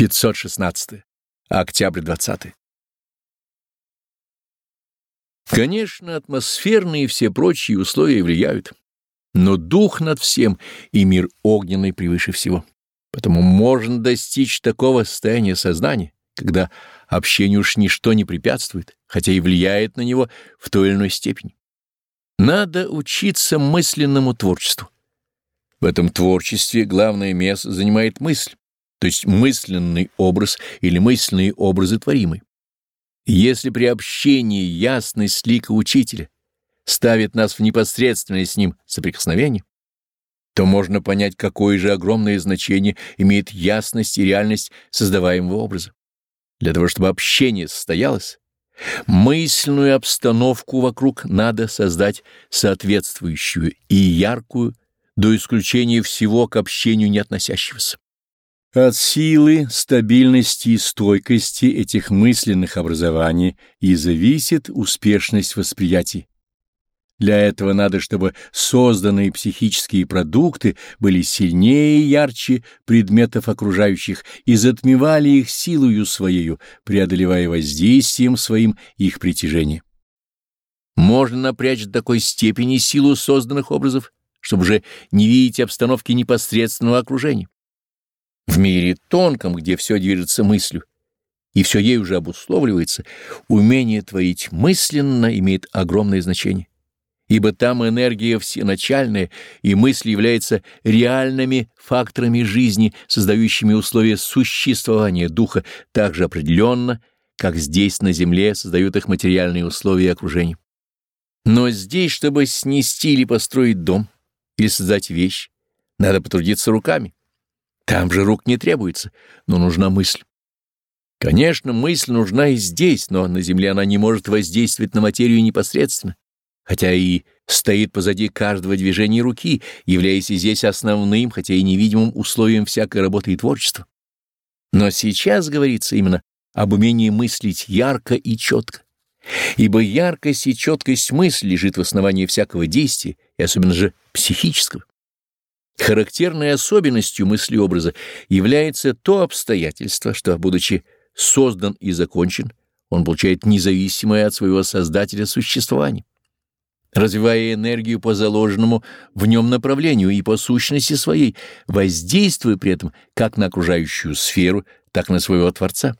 516. Октябрь 20. Конечно, атмосферные и все прочие условия влияют, но дух над всем и мир огненный превыше всего. Потому можно достичь такого состояния сознания, когда общению уж ничто не препятствует, хотя и влияет на него в той или иной степени. Надо учиться мысленному творчеству. В этом творчестве главное место занимает мысль то есть мысленный образ или мысленные образы творимы. Если при общении ясность лика учителя ставит нас в непосредственное с ним соприкосновение, то можно понять, какое же огромное значение имеет ясность и реальность создаваемого образа. Для того, чтобы общение состоялось, мысленную обстановку вокруг надо создать соответствующую и яркую, до исключения всего к общению не относящегося. От силы, стабильности и стойкости этих мысленных образований и зависит успешность восприятий. Для этого надо, чтобы созданные психические продукты были сильнее и ярче предметов окружающих и затмевали их силою своею, преодолевая воздействием своим их притяжение. Можно напрячь до такой степени силу созданных образов, чтобы же не видеть обстановки непосредственного окружения. В мире тонком, где все движется мыслью, и все ей уже обусловливается, умение творить мысленно имеет огромное значение, ибо там энергия всеначальная, и мысль является реальными факторами жизни, создающими условия существования духа так же определенно, как здесь на Земле создают их материальные условия окружения. Но здесь, чтобы снести или построить дом, или создать вещь, надо потрудиться руками. Там же рук не требуется, но нужна мысль. Конечно, мысль нужна и здесь, но на Земле она не может воздействовать на материю непосредственно, хотя и стоит позади каждого движения руки, являясь и здесь основным, хотя и невидимым условием всякой работы и творчества. Но сейчас говорится именно об умении мыслить ярко и четко, ибо яркость и четкость мысли лежит в основании всякого действия, и особенно же психического. Характерной особенностью мыслеобраза является то обстоятельство, что, будучи создан и закончен, он получает независимое от своего создателя существование, развивая энергию по заложенному в нем направлению и по сущности своей, воздействуя при этом как на окружающую сферу, так и на своего Творца.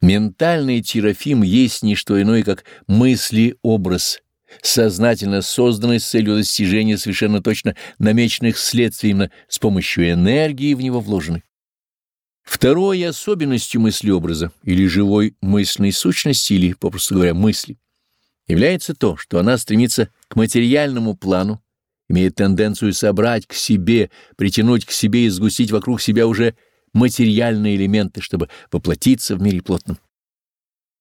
Ментальный терафим есть не что иное, как мысли-образ, сознательно созданный с целью достижения совершенно точно намеченных следствий именно с помощью энергии в него вложены. Второй особенностью мыслеобраза или живой мысленной сущности, или, попросту говоря, мысли, является то, что она стремится к материальному плану, имеет тенденцию собрать к себе, притянуть к себе и сгустить вокруг себя уже материальные элементы, чтобы воплотиться в мире плотном.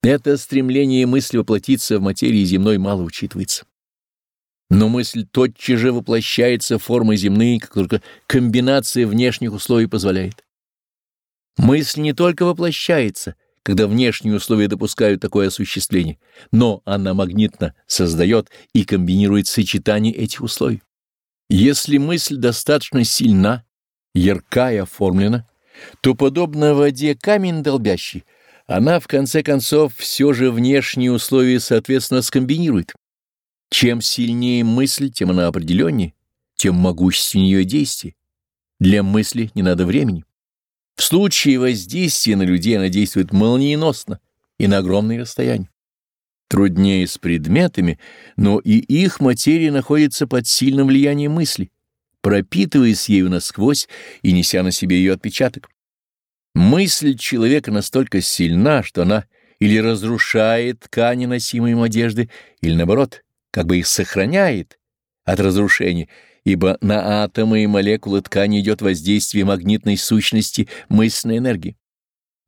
Это стремление мысли воплотиться в материи земной мало учитывается. Но мысль тотчас же воплощается в формы земные, как только комбинация внешних условий позволяет. Мысль не только воплощается, когда внешние условия допускают такое осуществление, но она магнитно создает и комбинирует сочетание этих условий. Если мысль достаточно сильна, ярка и оформлена, то, подобно воде камень долбящий, она в конце концов все же внешние условия соответственно скомбинирует. Чем сильнее мысль, тем она определеннее, тем могущественнее ее действие. Для мысли не надо времени. В случае воздействия на людей она действует молниеносно и на огромные расстояния. Труднее с предметами, но и их материя находится под сильным влиянием мысли, пропитываясь ею насквозь и неся на себе ее отпечаток. Мысль человека настолько сильна, что она или разрушает ткани носимой им одежды, или наоборот, как бы их сохраняет от разрушения, ибо на атомы и молекулы ткани идет воздействие магнитной сущности мысленной энергии.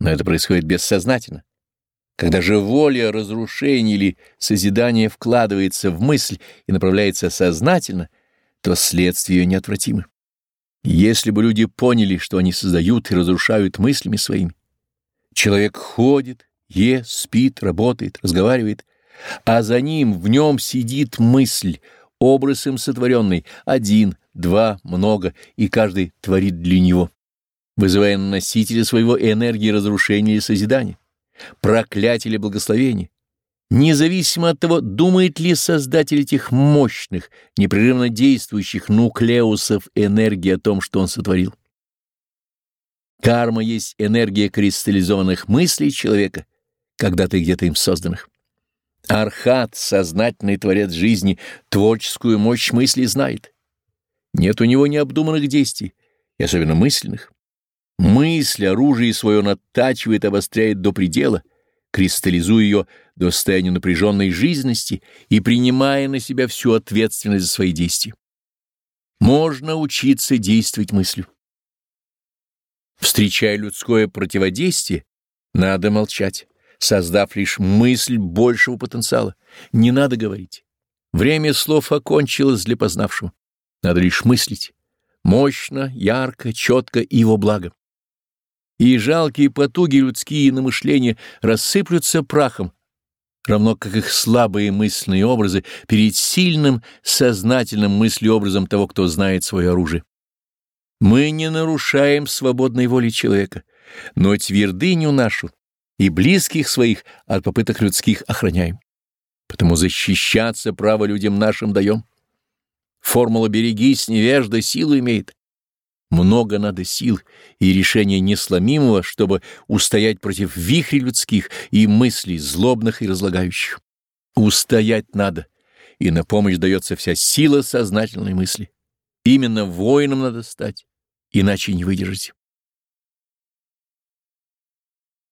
Но это происходит бессознательно. Когда же воля разрушения или созидания вкладывается в мысль и направляется сознательно, то следствия ее неотвратимы. Если бы люди поняли, что они создают и разрушают мыслями своими. Человек ходит, ест, спит, работает, разговаривает, а за ним в нем сидит мысль, образ им сотворенный, один, два, много, и каждый творит для него. вызывая на носителя своего энергии разрушения или созидания, проклятия или благословения, независимо от того, думает ли создатель этих мощных, непрерывно действующих нуклеусов энергии о том, что он сотворил. Карма есть энергия кристаллизованных мыслей человека, когда-то где-то им созданных. Архат, сознательный творец жизни, творческую мощь мысли знает. Нет у него необдуманных действий, особенно мысленных. Мысль оружие свое натачивает, обостряет до предела, кристаллизуя ее до состояния напряженной жизненности и принимая на себя всю ответственность за свои действия. Можно учиться действовать мыслью. Встречая людское противодействие, надо молчать, создав лишь мысль большего потенциала. Не надо говорить. Время слов окончилось для познавшего. Надо лишь мыслить. Мощно, ярко, четко и во благо. И жалкие потуги людские на мышление рассыплются прахом, равно как их слабые мысленные образы перед сильным сознательным мыслеобразом того, кто знает свое оружие. Мы не нарушаем свободной воли человека, но твердыню нашу и близких своих от попыток людских охраняем. Потому защищаться право людям нашим даем. Формула «берегись, невежда» силу имеет. Много надо сил и решения несломимого, чтобы устоять против вихрей людских и мыслей злобных и разлагающих. Устоять надо, и на помощь дается вся сила сознательной мысли. Именно воином надо стать иначе не выдержите.